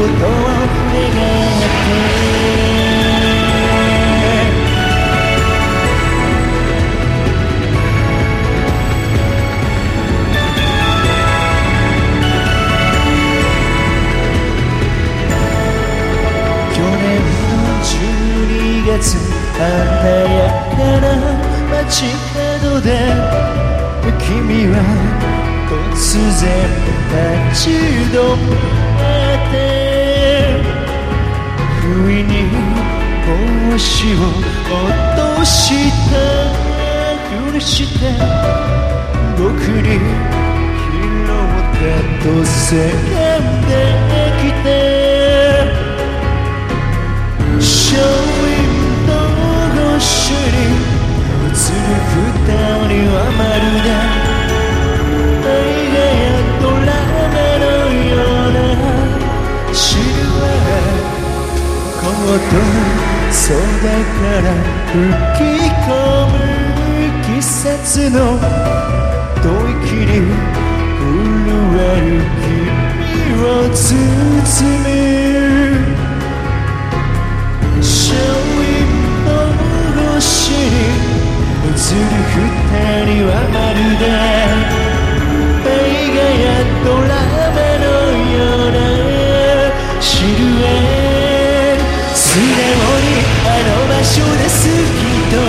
ことを願って月華やたら街角で君は突然立ち止まって不意に帽子を落とした許して僕に拾ったと叫んで。ット空から吹き込む季節の吐息に震える君を包む素直にあの場所で好きと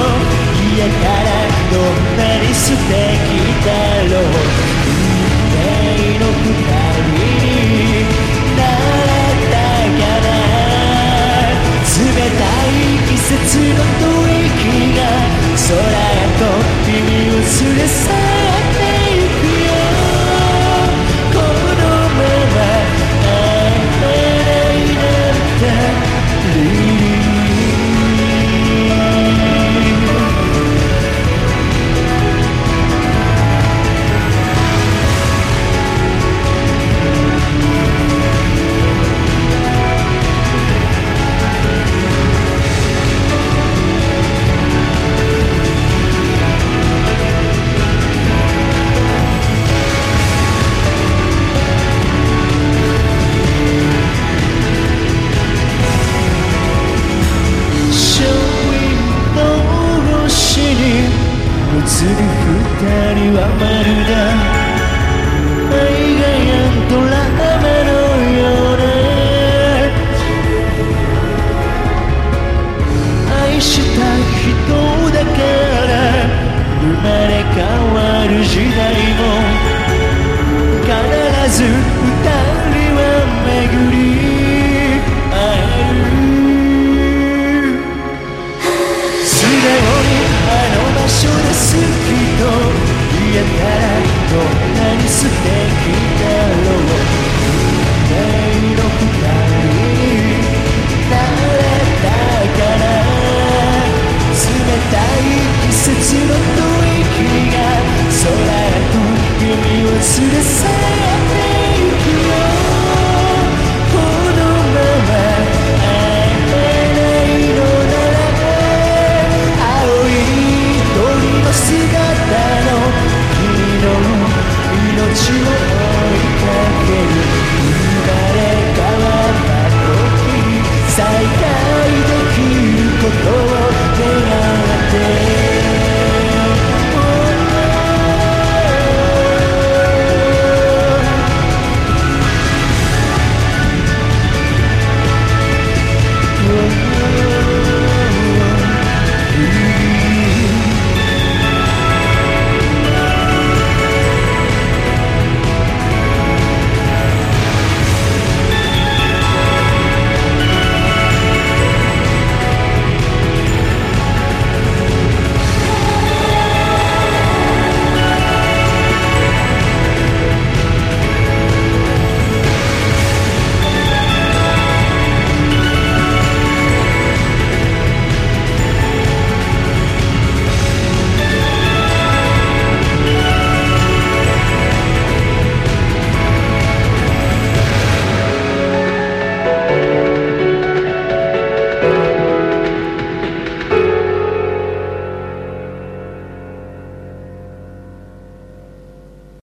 言えたらどんなに素敵だろ。う運命の二人になれたかな冷たい季節の吐息が空へと君を連れ去っ二人はまるで映画やドラマのような愛した人だから生まれ変わる時代も。必ず二 you